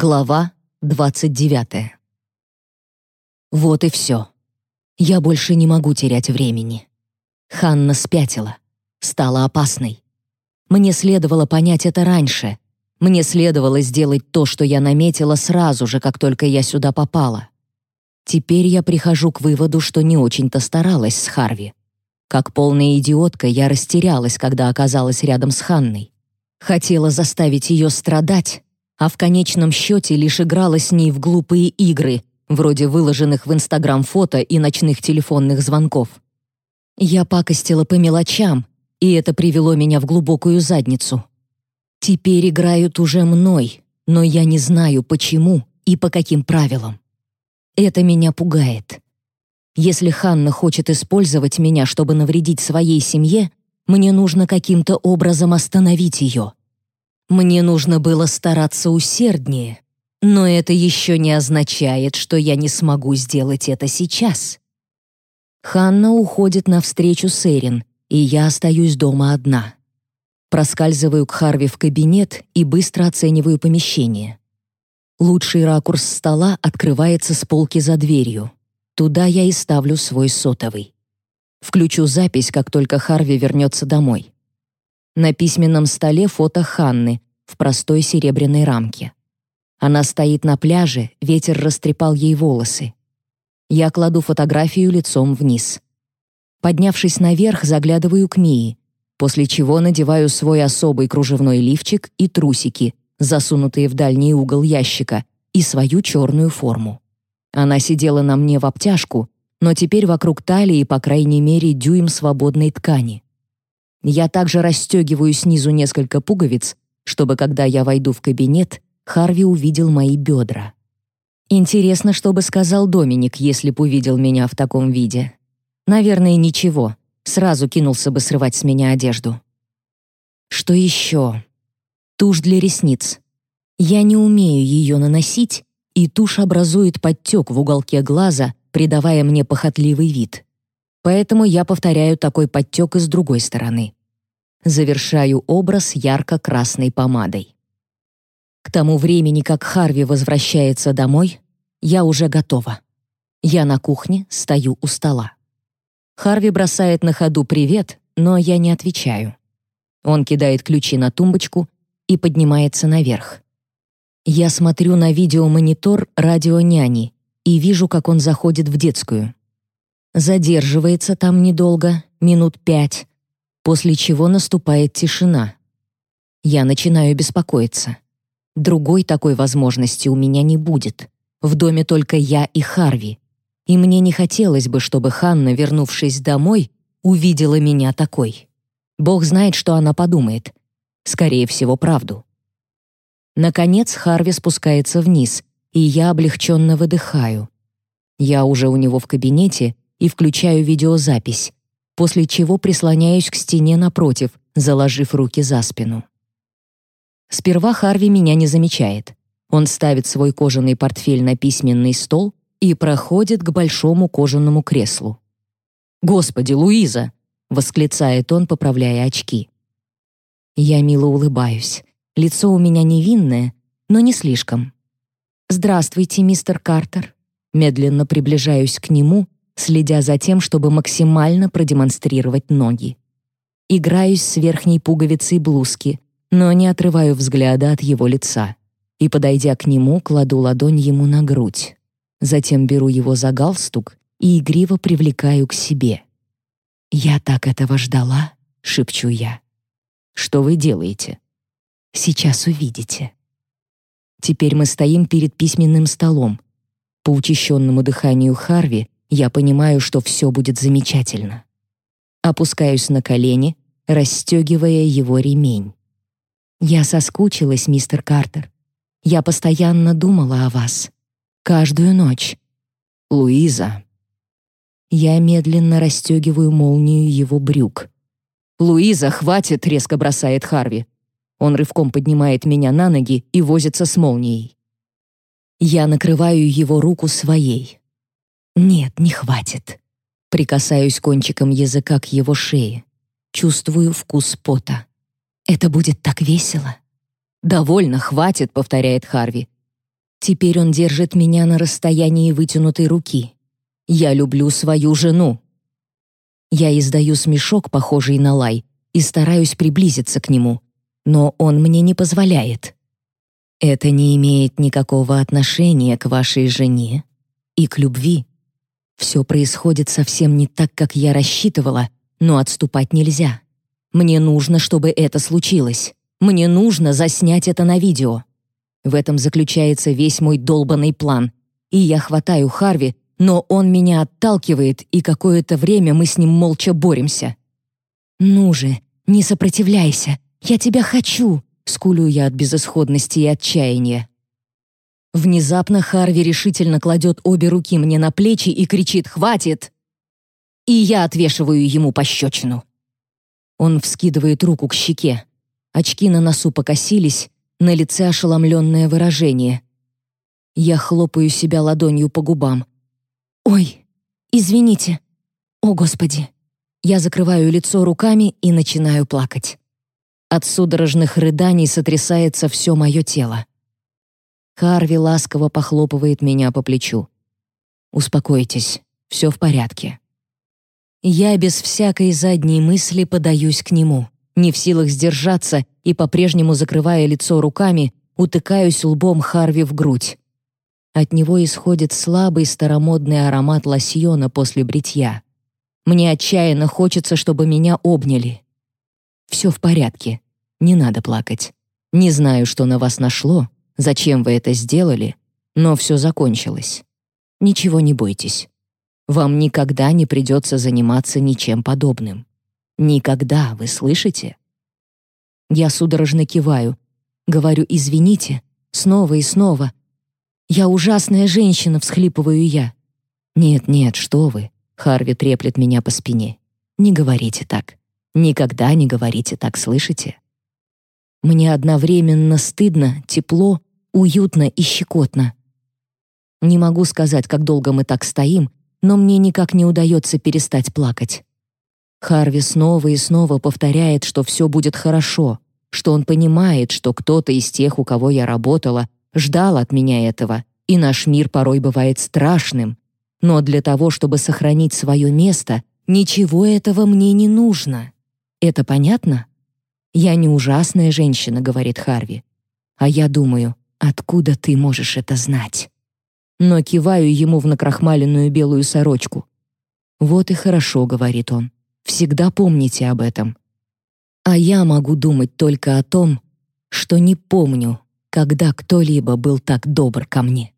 Глава 29. Вот и все. Я больше не могу терять времени. Ханна спятила, стала опасной. Мне следовало понять это раньше. Мне следовало сделать то, что я наметила сразу же, как только я сюда попала. Теперь я прихожу к выводу, что не очень-то старалась с Харви. Как полная идиотка я растерялась, когда оказалась рядом с Ханной. Хотела заставить ее страдать, а в конечном счете лишь играла с ней в глупые игры, вроде выложенных в Инстаграм фото и ночных телефонных звонков. Я пакостила по мелочам, и это привело меня в глубокую задницу. Теперь играют уже мной, но я не знаю, почему и по каким правилам. Это меня пугает. Если Ханна хочет использовать меня, чтобы навредить своей семье, мне нужно каким-то образом остановить ее. Мне нужно было стараться усерднее, но это еще не означает, что я не смогу сделать это сейчас. Ханна уходит навстречу с Эрин, и я остаюсь дома одна. Проскальзываю к Харви в кабинет и быстро оцениваю помещение. Лучший ракурс стола открывается с полки за дверью. Туда я и ставлю свой сотовый. Включу запись, как только Харви вернется домой. На письменном столе фото Ханны в простой серебряной рамке. Она стоит на пляже, ветер растрепал ей волосы. Я кладу фотографию лицом вниз. Поднявшись наверх, заглядываю к Мии, после чего надеваю свой особый кружевной лифчик и трусики, засунутые в дальний угол ящика, и свою черную форму. Она сидела на мне в обтяжку, но теперь вокруг талии, по крайней мере, дюйм свободной ткани. Я также расстегиваю снизу несколько пуговиц, чтобы, когда я войду в кабинет, Харви увидел мои бедра. Интересно, что бы сказал Доминик, если бы увидел меня в таком виде. Наверное, ничего. Сразу кинулся бы срывать с меня одежду. Что еще? Тушь для ресниц. Я не умею ее наносить, и тушь образует подтек в уголке глаза, придавая мне похотливый вид. Поэтому я повторяю такой подтек и с другой стороны. Завершаю образ ярко-красной помадой. К тому времени, как Харви возвращается домой, я уже готова. Я на кухне, стою у стола. Харви бросает на ходу привет, но я не отвечаю. Он кидает ключи на тумбочку и поднимается наверх. Я смотрю на видеомонитор радио няни и вижу, как он заходит в детскую. Задерживается там недолго, минут пять, после чего наступает тишина. Я начинаю беспокоиться. Другой такой возможности у меня не будет. В доме только я и Харви. И мне не хотелось бы, чтобы Ханна, вернувшись домой, увидела меня такой. Бог знает, что она подумает. Скорее всего, правду. Наконец Харви спускается вниз, и я облегченно выдыхаю. Я уже у него в кабинете и включаю видеозапись, после чего прислоняюсь к стене напротив, заложив руки за спину. Сперва Харви меня не замечает. Он ставит свой кожаный портфель на письменный стол и проходит к большому кожаному креслу. «Господи, Луиза!» — восклицает он, поправляя очки. Я мило улыбаюсь. Лицо у меня невинное, но не слишком. «Здравствуйте, мистер Картер». Медленно приближаюсь к нему, следя за тем, чтобы максимально продемонстрировать ноги. Играюсь с верхней пуговицей блузки, но не отрываю взгляда от его лица. И, подойдя к нему, кладу ладонь ему на грудь. Затем беру его за галстук и игриво привлекаю к себе. «Я так этого ждала», — шепчу я. «Что вы делаете?» «Сейчас увидите». Теперь мы стоим перед письменным столом. По учащенному дыханию Харви я понимаю, что все будет замечательно. Опускаюсь на колени, расстегивая его ремень. Я соскучилась, мистер Картер. Я постоянно думала о вас. Каждую ночь. Луиза. Я медленно расстегиваю молнию его брюк. «Луиза, хватит!» — резко бросает Харви. Он рывком поднимает меня на ноги и возится с молнией. Я накрываю его руку своей. Нет, не хватит. Прикасаюсь кончиком языка к его шее. Чувствую вкус пота. Это будет так весело. «Довольно, хватит», — повторяет Харви. Теперь он держит меня на расстоянии вытянутой руки. Я люблю свою жену. Я издаю смешок, похожий на лай, и стараюсь приблизиться к нему, но он мне не позволяет. Это не имеет никакого отношения к вашей жене и к любви. Все происходит совсем не так, как я рассчитывала, но отступать нельзя. Мне нужно, чтобы это случилось. Мне нужно заснять это на видео. В этом заключается весь мой долбанный план. И я хватаю Харви, но он меня отталкивает, и какое-то время мы с ним молча боремся. «Ну же, не сопротивляйся, я тебя хочу!» скулю я от безысходности и отчаяния. Внезапно Харви решительно кладет обе руки мне на плечи и кричит «Хватит!» И я отвешиваю ему пощечину. Он вскидывает руку к щеке. Очки на носу покосились, на лице ошеломленное выражение. Я хлопаю себя ладонью по губам. «Ой, извините. О, Господи!» Я закрываю лицо руками и начинаю плакать. От судорожных рыданий сотрясается все мое тело. Харви ласково похлопывает меня по плечу. «Успокойтесь, все в порядке». Я без всякой задней мысли подаюсь к нему, не в силах сдержаться и, по-прежнему закрывая лицо руками, утыкаюсь лбом Харви в грудь. От него исходит слабый старомодный аромат лосьона после бритья. Мне отчаянно хочется, чтобы меня обняли. Все в порядке. Не надо плакать. Не знаю, что на вас нашло, зачем вы это сделали, но все закончилось. Ничего не бойтесь. Вам никогда не придется заниматься ничем подобным. Никогда, вы слышите? Я судорожно киваю, говорю «извините», снова и снова. «Я ужасная женщина», — всхлипываю я. «Нет-нет, что вы», — Харви треплет меня по спине. «Не говорите так. Никогда не говорите так, слышите?» Мне одновременно стыдно, тепло, уютно и щекотно. Не могу сказать, как долго мы так стоим, но мне никак не удается перестать плакать. Харви снова и снова повторяет, что все будет хорошо, что он понимает, что кто-то из тех, у кого я работала, ждал от меня этого, и наш мир порой бывает страшным. Но для того, чтобы сохранить свое место, ничего этого мне не нужно. Это понятно? «Я не ужасная женщина», — говорит Харви. А я думаю, откуда ты можешь это знать? Но киваю ему в накрахмаленную белую сорочку. «Вот и хорошо», — говорит он. Всегда помните об этом. А я могу думать только о том, что не помню, когда кто-либо был так добр ко мне.